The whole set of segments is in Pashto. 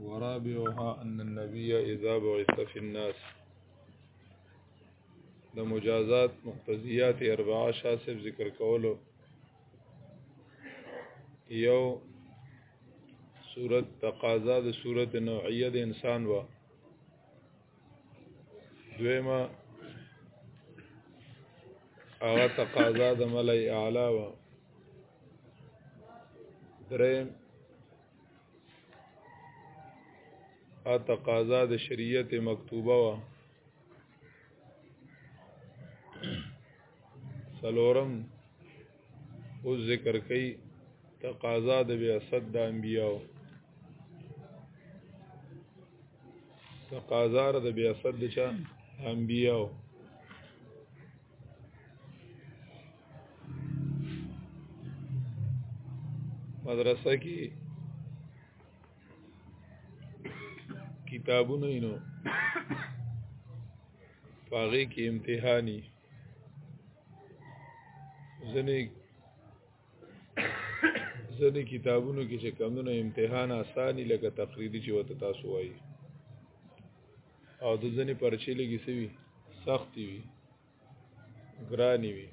ورابعها ان النبي اذا بعث في الناس د مجازات مقتضیات اربعه شاسب ذکر کولو یو صورت تقاضا د صورت نوعیه د انسان و دویمه هغه تقاضا د ملای اعلی و دریم ا تقاضا د شریعت مکتوبه وا سلورم او ذکر کوي تقاضا د بیاست د انبیاو تقاضا د بیاست د چا انبیاو مدرسه کې کتابونه نو پاغه کې امتحاني ځنې ځنې کتابونو کې چې کمونه امتحان اساني لکه تقریدي چې وته تاسو وایي او د ځنې پرچې لګي سوي سختي وي ګراني وي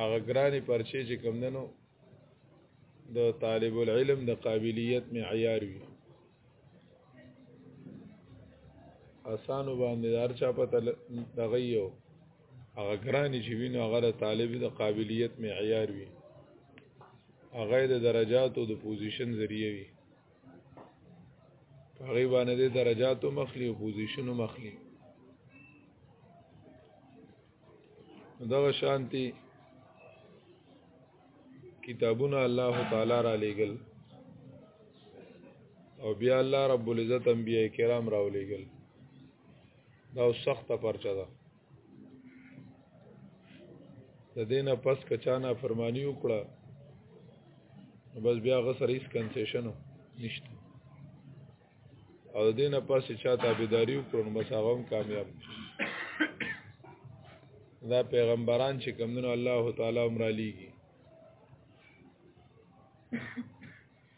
هغه ګراني پرچې چې کم دنو د طالب العلم د قابلیت معیار وي اسانو باندې دار چا پته دغه یو هغه ګراني چې وینو هغه د طالب د قابلیت معیار وي هغه د درجاتو د پوزیشن ذریعہ وي هغه باندې د درجاتو مخلي او پوزیشنو مخلي دغه شانتي کتابونه الله تعالی را لېګل او بیا الله رب العزت انبیای کرام را ولېګل دا سخت پرچا ده د دینه پس کچانا فرمانی وکړه بس بیا غسر هیڅ کنسیشن نشته او د دینه پس چا تابعداري وکړو بس هغه هم کامیاب دا پیغمبران چې کمونو الله تعالی عمر علیږي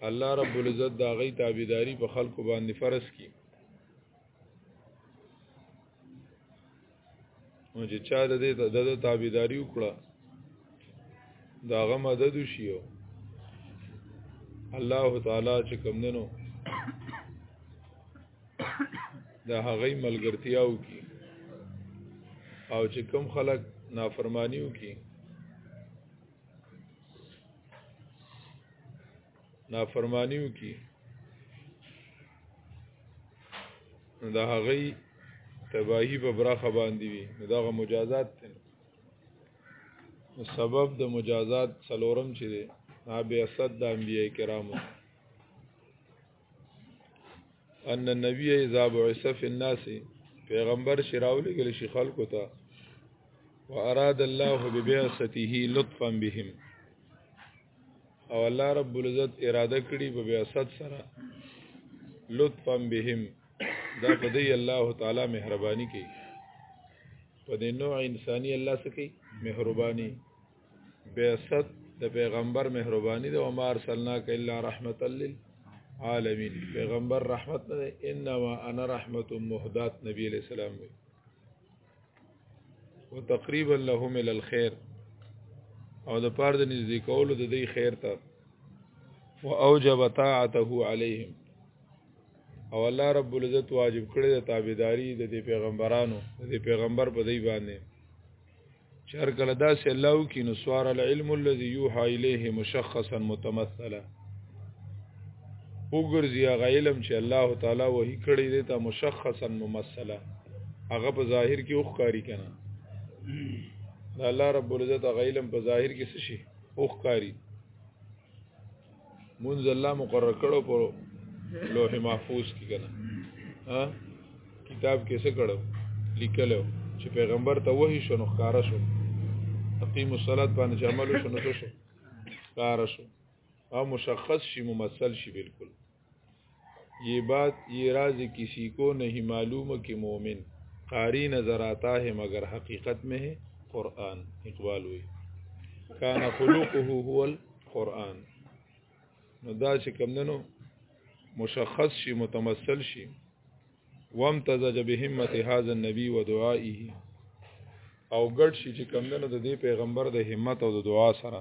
الله رب العزت دا غي تابعداري په خلکو باندې فرض کړي نو چې چا د دې د تابعداري وکړه دا غ مدد شيو الله تعالی چې کوم دنو دا هغه ملګرتیاو کی او چې کوم خلک نافرمانیو کی نافرمانیو کی نو دا هغه تباہی په برخه باندې وي نو داغه مجازات ته سبب د مجازات څلورم چې دی نابي اسد د انبیای کرامو ان النبي اذا بعث في الناس پیغمبر شراولی گلی شي خلکو ته واراد الله ببعثته لطفا بهم او الله رب العزت اراده کړي په بیاست سره لطفا بهم دا په دی الله تعالی مهرباني کوي په دې نوع انساني الله سکی مهرباني بیاست د پیغمبر مهرباني د عمر سلنا ک الا رحمت للعالمین پیغمبر رحمت نه انما انا رحمت مهدات نبی علیہ السلام وی وتقریبا لهم الى الخير او د پاره د نږدې کولو د دې خیر ته واوجب طاعته عليهم او الله رب العزت واجب کړی د تابعداري د پیغمبرانو د پیغمبر په دی باندې چر کله دا سه الله کی نو سوار العلم الذي يوحى اليه مشخصا متمثلا وګرځي هغه علم چې الله تعالی وਹੀ کړی دی ته مشخصا ممثلا هغه په ظاهر کې اوخکاری کنه الله رب العزت هغه علم په ظاهر کې څه شي اوخکاری مونږ الله مقرر کړو په لوح محفوظ کې کنه ها کتاب کې څه کړو لیکلو چې پیغمبر ته وਹੀ شنو ښکارا شو اقیم الصلات باندې چې عمل شو نو شو ښکارا شو او مشخص شي ممثل شي بالکل یه بات یه راز کسی کو نهی معلوم که مومن قاری نظر آتا ہے مگر حقیقت میں ہے قرآن اقبال وی کان خلوقه هو القرآن نو دا چې کمندنو مشخص شي متمثل شي وامتزج بهمت هذا النبي ودعائه او ګډ شي چې کمندنو د دې پیغمبر د همت او د دعا سره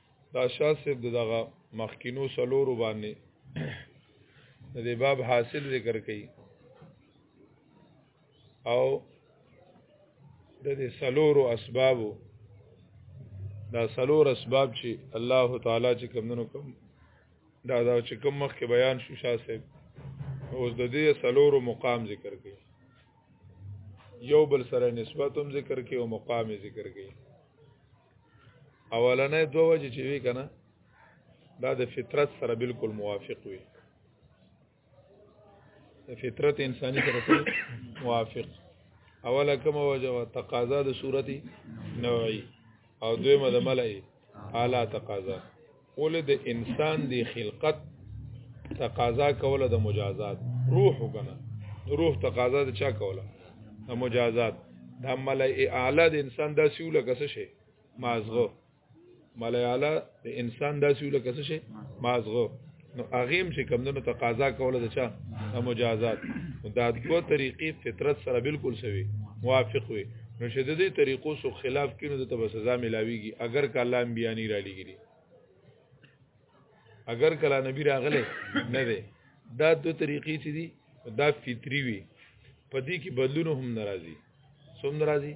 دا شاه صاحب دغه مخکینو سلورو باندې د دې باب حاصل ذکر کړي او د دې سلورو اسبابو دا سلور اسباب چې الله تعالی چې کمونو کوم دا دا چې کوم مخ کې بیان شو شاه صاحب اوس د دې سلورو مقام ذکر کړي یو بل سره نسبت هم ذکر کړي او مقام ذکر کړي اولنې دوه وجې چې وی کنه دا د فطرت سره بالکل موافق وي د فطرت انساني سره موافق اوله کومه وجه وا تقاضا د صورتي نوعي او دویمه د ملای اعلی تقاضا ولې د انسان دی خلقت تقاضا کوله د مجازات روح وکنه روح تقاضا د چا کوله د مجازات د ملای اعلی د انسان د سیوله کس شي مازغه ملای اعلی د انسان د سیوله کس شي مازغه نو اغیم چې کمندونو تقاضا کوله د چا د مجازات دا دوه طریقې فطرت سره بالکل سوي موافق وي نو شددي طریقو سو خلاف کینو د تب سزا ملاويږي اگر کله انبياني را لګي اگر کله نبی راغله نه ده دا دو طریقې چې دي دا فطری وي په دې کې بدلون هم ناراضي سم ناراضي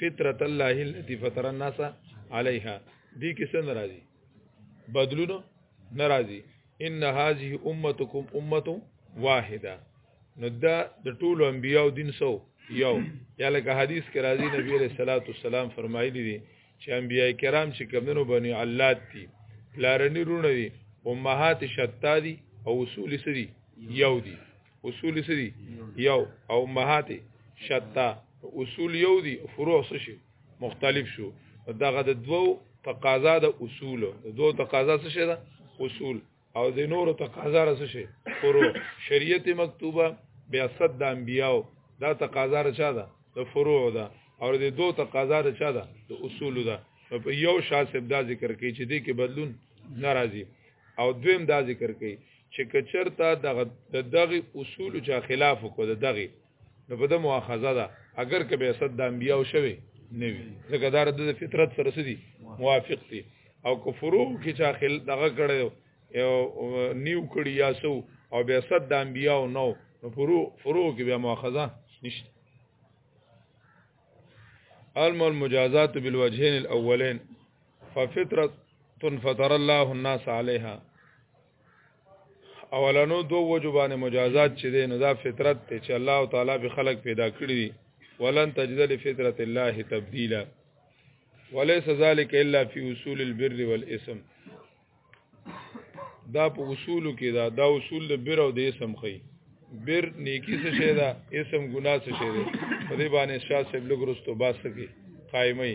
فطرت الله التي فطر الناس عليها دې کې څه ناراضي بدلون ناراضي ان هذه امتكم امه واحده نو دا د ټولو انبیاو دین سو یو یا لکه حدیث کې راځي نبی علیہ الصلوۃ والسلام فرمایلی دي چې انبیای کرام چې کمنو بنی علات دي پلارنی رونه دي امهات شتا دي او اصول سری یو دي اصول سری یو او امهات شتا اصول یو دي فروع شي مختلف شو دغه د دوو تقاضا د اصول د دوو تقاضا څه شي ده اصول او د نور تقاضا را شي فرو شریعت مکتوبه بیا صد د انبیاو دا تقاضا را چا ده د فروع ده او د دو تقاضا را چا ده د اصول ده په یو شاسب دا ذکر کوي چې دې کې بدلون ناراضي او دویم دا ذکر کوي چې کچرته دغه دغه اصول چا خلاف کو دغه نو په د مؤاخذه ده اگر که به صد د انبیاء شوی نه وي ځکه دا د فطرت سره سدي موافق دي او کفرو کې چا خل دغه کړي یو نیو کړي یا سو او به صد د انبیاء نو نو فرو فرو کې به مؤاخذه نشته علم المجازات بالوجهين الاولين ففطره فطر الله الناس عليها اولنو دو وجبان مجازات چې دین دا فطرت ته چې الله تعالی به خلق پیدا کړی دي ولن تجد لفطرت الله تبديلا وليس ذلك الا في اصول البر والاسم دا په اصول کې دا دا اصول د بر او د اسم خي بر نیکی څه شي دا اسم ګناه څه شي دی په دې باندې شاه صاحب لګرستو باسکی قائمي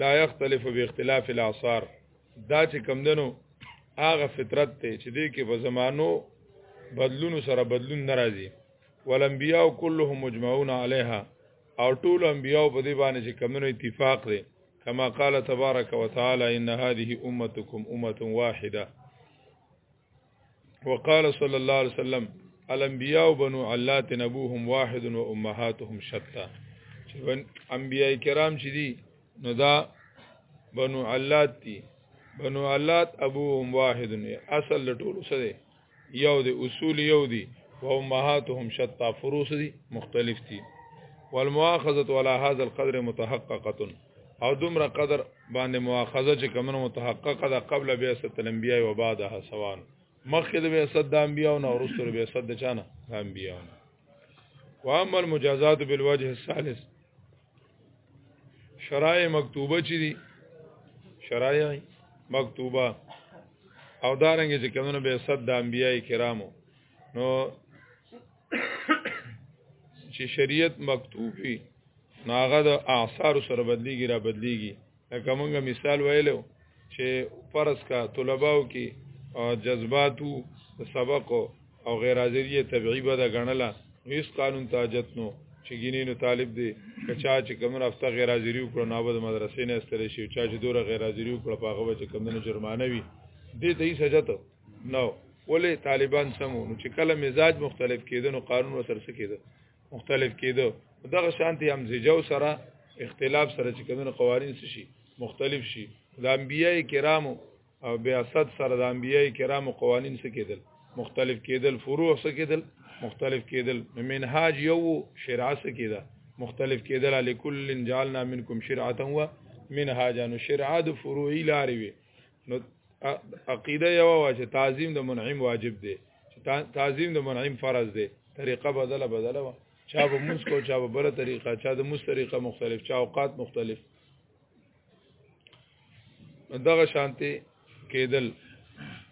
لا يختلف باختلاف الاثار دا چې کم دنو هغه فطرت ته چې دې کې په زمانو بدلونو سره بدلون ناراضي ولنبیاء كلهم مجمعون عليها او ټول انبیاء په دې باندې چې کمونو اتفاق دي کما قال تبارک وتعالى ان هذه امتكم امه واحده وقال صلى الله عليه وسلم الانبیاء بنو علات نبوهم واحد و امهاتهم شتا چې انبیاء کرام چې دي نو دا بنو علات دي بنو علات ابوهم واحد اصل لټول څه دي یو دي اصول یو دي و امهاتهم شتا فروس دي مختلف دي والمؤاخذه على هذا القدر متحققه او دومره قدر باندې مؤاخذه چې کمنو متحققه ده قبل بعثت الانبیاء و بعدها سواء مخکې د بعثت د انبیاء او وروسته د بعثت د چانه انبیاء واما المجازات بالوجه الثالث شرایع مکتوبه چي دي شرایع مکتوبه او دارنګ چې کمنو بعثت د انبیاء کرامو نو چې شریعت مکتوب وي نو هغه د اعصار سره بدلیږي را بدلیږي لکه مونږه مثال ویلو چې فرض کا طلباو کې جذباتو سبق او غیر حاضریه طبيعي بده غنله هیڅ قانون تاجت نو چې ګینینو طالب دی کچا چې کوم رافته غیر حاضری وکړو نو به مدرسې نه استل شي چا چې دوره غیر حاضری وکړو په هغه چې کوم نه جرمانه وي دې ته یې سجته نو ولې طالبان سمو نو چې کله مزاج مختلف کېدو نو قانون وسره څه کېدو مختلف کېدو دغه شانتي هم زجو سره اختلاف سره چې کومه قوانين شي مختلف شي د انبيای کرامو او بیا صد سره د انبيای کرامو قوانين څه کېدل مختلف کېدل فروع څه کېدل مختلف کېدل منهاج یو شرع څه کېده مختلف کېدل لکل جعلنا منکم شرعه و منهاجا نو شرعه د فروعي لارې وي نو عقیده یو وا چې تعظیم د منعم واجب دی چې تعظیم د منعم فرض دی طریقه بدله بدله وا چا به موس کو چا به بره طریقه چا د موس طریقه مختلف چا اوقات مختلف دغه شانتي کېدل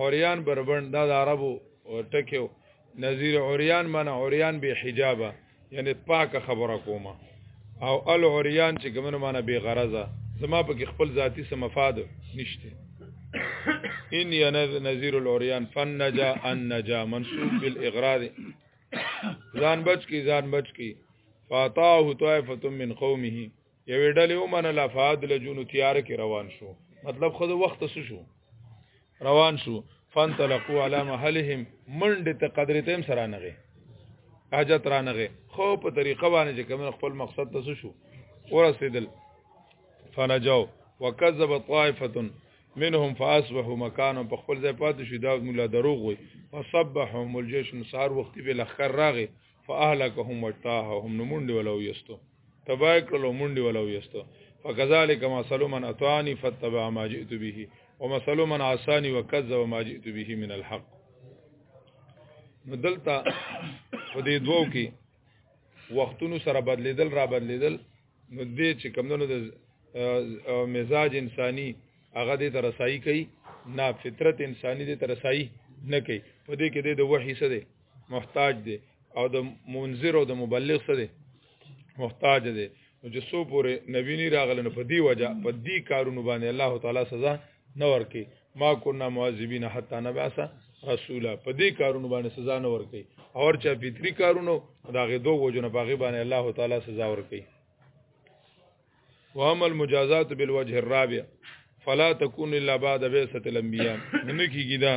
اوریان بربند دا د عربو ټکیو نظیر اوریان معنی اوریان به حجابه یعنی پاک خبره کومه او ال اوریان چې کومه معنی به غرضه زما په خپل ذاتی سم مفاد نشته ان نذیر الاوریان فن نجا ان نجا منصوب بالاغراض ځان بچ کی ځان بچ کی فاتاه طائفه من قومه یوې ډلې ومنله فاد له جونو تیار کې روان شو مطلب خو د وخت څه شو روان شو فانطلقوا على محلهم منډه ته قدرې تیم سره نغې حاجت را نغې خو په طریقه باندې چې کوم خپل مقصد ته شو ورسېدل فنجو وکذب طائفه منهم فاصبحوا مكانهم په خپل ځای پاتې شو دا مولا دروغ وي فصبحهم الجيش نصار وخت به لخر راغې فاهلكهم وتاههم نمونډ ولو یستو تبا کړل او مونډي ولا ویستو فكذلك ما سلو من اطاني فتبع ما جئت به وما سلو من عصاني وكذب ما جئت به من الحق نو دلته په دې دوو کې وختونو سره بدلیدل را بدلیدل نو دې چې کمندونو د مزاج انساني هغه دې تر رسایي کوي نه فطرت انساني دې تر رسایي نه کوي په دې کې د وحي سره محتاج دی او د منذر او د مبلغ سره دی محتاج دی نو چې سو پورې نبی نه راغله نو په دی وجه په دی کارونو باندې الله تعالی سزا نه ورکي ما كنا معذبين حتى نبعث رسولا په دې کارونو باندې سزا نه ورکي او چا فطري کارونو دا غي دوه وجونه باغي باندې الله تعالی سزا ورکي واما المجازات بالوجه الرابع فلا تكون الا بعد بعثه الانبياء نه کیږي دا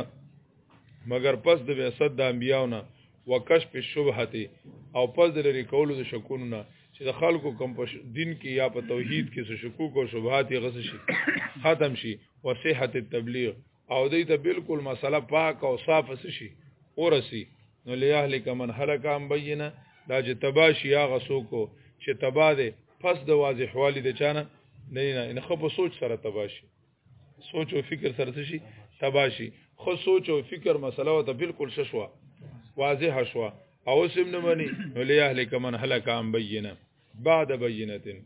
مگر پس د بعثت د انبیاونه وکشف الشبهه او پس د لري کولو د شکونو نه چې د خلکو کم په دین کې یا په توحید کې څه شکوک او شبهات غس شي ختم شي وصحت التبلیغ او دې ته بالکل مسله پاک او صاف شي اورسي نو ليهلک من هلك عن بينه دا چې تباشي هغه څوک چې تبا دې پس د واضح والی د چانه نه نه ان خو په سوچ سره تباشي سوچ او فکر سره شي تباشي خو سوچ او فکر مسله ته بالکل ششوا واضح شوا او سم نه مني نو ليهلک من هلك عن بينه بعد بینتن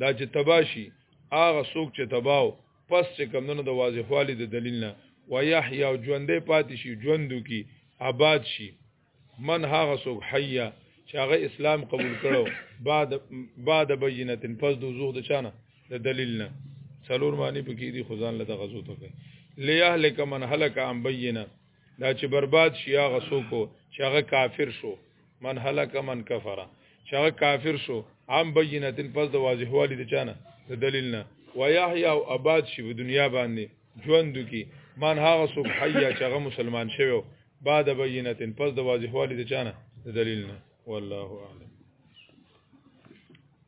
دا چې تباشي هغه څوک چې تباو پس چې کمونو د واضح والی د دلیل نه و یحیی او ژوندې پاتې شي ژوندو کی آباد شي من هغه سو حیا چې هغه اسلام قبول کړو بعد بعد بینتن پس د وضوح د چانه د دلیل نه څلور معنی پکې دي خدان لته غزو ته کوي ليهلك من هلك عن بينه دا چې برباد شي هغه څوک چې هغه کافر شو من هلک من کفر چې هغه کافر شو عام بینتن پس د واضح والی د چانه د دلیل نه ويحيى او آباد شي په دنیا باندې ژوند کی من هغه څوک حیا چې هغه مسلمان شوی بعد بینتن پس د واضح والی د چانه د دلیل نه والله اعلم